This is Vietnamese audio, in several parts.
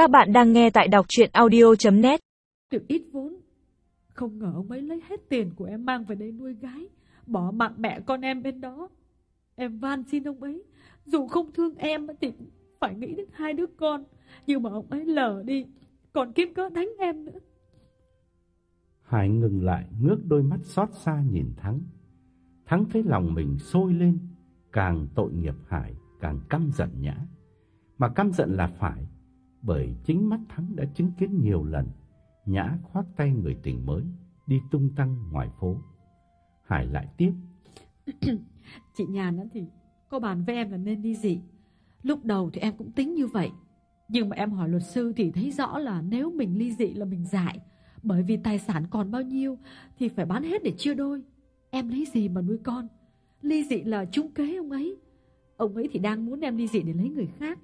Các bạn đang nghe tại đọc chuyện audio.net Được ít vốn. Không ngờ ông ấy lấy hết tiền của em mang về đây nuôi gái Bỏ mặc mẹ con em bên đó. Em van xin ông ấy Dù không thương em thì phải nghĩ đến hai đứa con. Nhưng mà ông ấy lờ đi Còn kiếm cớ đánh em nữa. Hải ngừng lại ngước đôi mắt xót xa nhìn Thắng. Thắng thấy lòng mình sôi lên Càng tội nghiệp Hải càng căm giận Nhã. Mà căm giận là phải bởi chính mắt Thắng đã chứng kiến nhiều lần Nhã khoác tay người tình mới Đi tung tăng ngoài phố. Hải lại tiếp. Chị Nhàn thì có bàn với em là nên đi dị Lúc đầu thì em cũng tính như vậy, Nhưng mà em hỏi luật sư thì thấy rõ là Nếu mình ly dị là mình dại. Bởi vì tài sản còn bao nhiêu Thì phải bán hết để chia đôi. Em lấy gì mà nuôi con? Ly dị là chung kế ông ấy. Ông ấy thì đang muốn em ly dị để lấy người khác.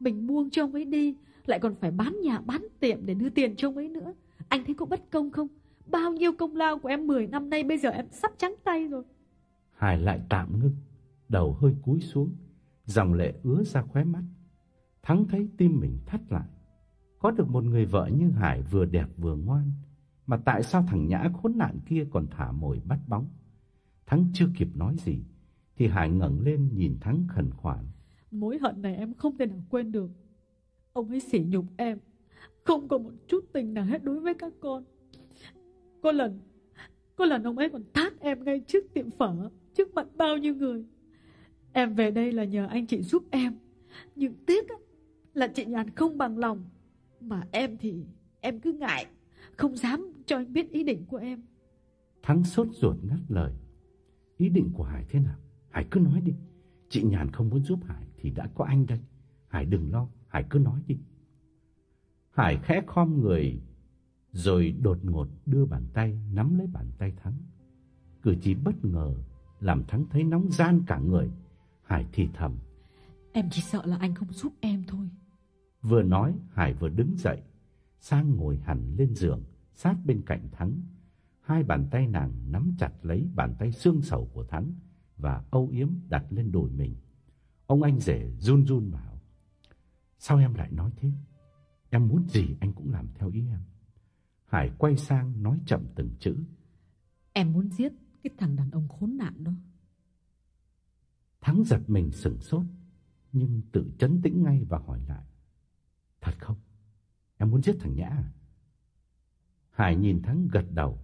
Mình buông cho ông ấy đi, Lại còn phải bán nhà, bán tiệm để đưa tiền cho ông ấy nữa. Anh thấy có bất công không? Bao nhiêu công lao của em 10 năm nay Bây giờ em sắp trắng tay rồi. Hải lại tạm ngưng, Đầu hơi cúi xuống, Dòng lệ ứa ra khóe mắt. Thắng thấy tim mình thắt lại. Có được một người vợ như Hải vừa đẹp vừa ngoan, Mà tại sao thằng Nhã khốn nạn kia còn thả mồi bắt bóng? Thắng chưa kịp nói gì, Thì Hải ngẩng lên nhìn Thắng khẩn khoản. Mối hận này em không thể nào quên được. Ông ấy sỉ nhục em, Không có một chút tình nào hết đối với các con. Có lần Có lần ông ấy còn tát em ngay trước tiệm phở, Trước mặt bao nhiêu người. Em về đây là nhờ anh chị giúp em. Nhưng tiếc là chị Nhàn không bằng lòng. Mà em thì, em cứ ngại, Không dám cho anh biết ý định của em. Thắng sốt ruột ngắt lời. Ý định của Hải thế nào? Hải cứ nói đi. Chị Nhàn không muốn giúp Hải thì đã có anh đây. Hải đừng lo Hải cứ nói đi. Hải khẽ khom người Rồi đột ngột đưa bàn tay Nắm lấy bàn tay Thắng. Cử chỉ bất ngờ Làm Thắng thấy nóng gian cả người. Hải thì thầm Em chỉ sợ là anh không giúp em thôi. Vừa nói Hải vừa đứng dậy Sang ngồi hẳn lên giường Sát bên cạnh Thắng. Hai bàn tay nàng nắm chặt lấy bàn tay xương sầu của Thắng Và âu yếm đặt lên đùi mình Ông anh rể run run bảo Sao em lại nói thế? Em muốn gì anh cũng làm theo ý em. Hải quay sang nói chậm từng chữ Em muốn giết cái thằng đàn ông khốn nạn đó. Thắng giật mình sửng sốt Nhưng tự chấn tĩnh ngay và hỏi lại Thật không? Em muốn giết thằng Nhã à? Hải nhìn Thắng gật đầu.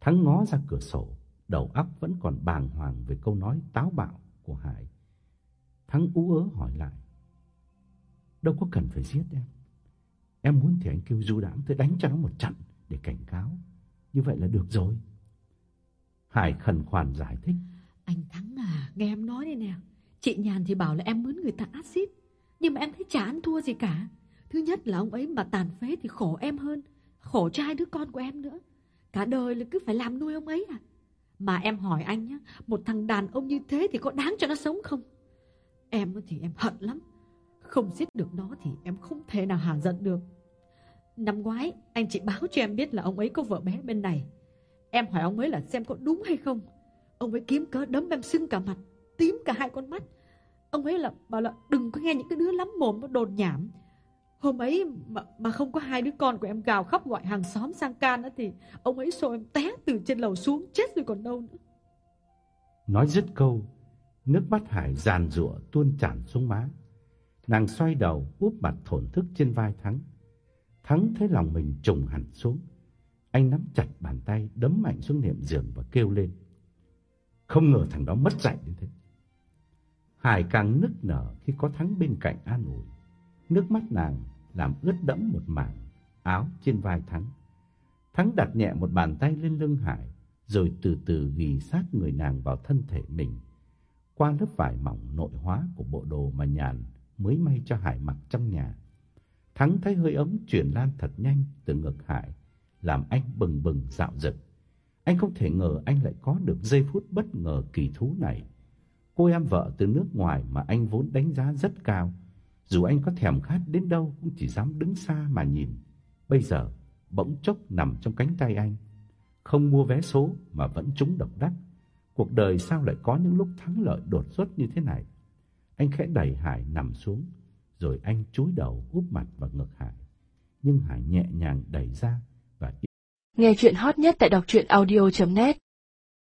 Thắng ngó ra cửa sổ Đầu óc vẫn còn bàng hoàng về câu nói táo bạo của Hải Thắng ú ớ hỏi lại. Đâu có cần phải giết em. Em muốn thì anh kêu du đãng tới đánh cho nó một trận Để cảnh cáo. Như vậy là được rồi. Hải khẩn khoản giải thích. Anh Thắng à, nghe em nói đây nè. Chị Nhàn thì bảo là em mướn người ta axit Nhưng mà em thấy chả ăn thua gì cả. Thứ nhất là ông ấy mà tàn phế thì khổ em hơn. Khổ cho hai đứa con của em nữa. Cả đời là cứ phải làm nuôi ông ấy à. Mà em hỏi anh nhá Một thằng đàn ông như thế thì có đáng cho nó sống không? Em thì em hận lắm. Không giết được nó thì em không thể nào hả giận được. Năm ngoái anh chị báo cho em biết là ông ấy có vợ bé bên này. Em hỏi ông ấy là xem có đúng hay không. Ông ấy kiếm cớ đấm em sưng cả mặt Tím cả hai con mắt. Ông ấy là bảo là đừng có nghe những cái đứa lắm mồm nó đồn nhảm. Hôm ấy mà, mà không có hai đứa con của em gào khóc gọi hàng xóm sang can nữa thì ông ấy xô em té từ trên lầu xuống chết rồi còn đâu nữa. Nói dứt câu, nước mắt Hải giàn giụa tuôn tràn xuống má. Nàng xoay đầu úp mặt thổn thức trên vai Thắng. Thắng thấy lòng mình trùng hẳn xuống. Anh nắm chặt bàn tay đấm mạnh xuống nệm giường và kêu lên. Không ngờ thằng đó mất dạy như thế. Hải càng nức nở khi có Thắng bên cạnh an ủi. Nước mắt nàng làm ướt đẫm một mảng áo trên vai Thắng. Thắng đặt nhẹ một bàn tay lên lưng Hải, rồi từ từ ghi sát người nàng vào thân thể mình. Qua lớp vải mỏng nội hóa của bộ đồ mà Nhàn mới may cho Hải mặc trong nhà. Thắng thấy hơi ấm chuyển lan thật nhanh từ ngực Hải, làm anh bừng bừng dạo dực. Anh không thể ngờ anh lại có được giây phút bất ngờ kỳ thú này. Cô em vợ từ nước ngoài mà anh vốn đánh giá rất cao, dù anh có thèm khát đến đâu cũng chỉ dám đứng xa mà nhìn. Bây giờ bỗng chốc nằm trong cánh tay anh, không mua vé số mà vẫn trúng độc đắc. Cuộc đời sao lại có những lúc thắng lợi đột xuất như thế này? Anh khẽ đẩy Hải nằm xuống, Rồi anh chúi đầu úp mặt vào ngực Hải. Nhưng Hải nhẹ nhàng đẩy ra và Nghe chuyện hot nhất tại đọc audio.net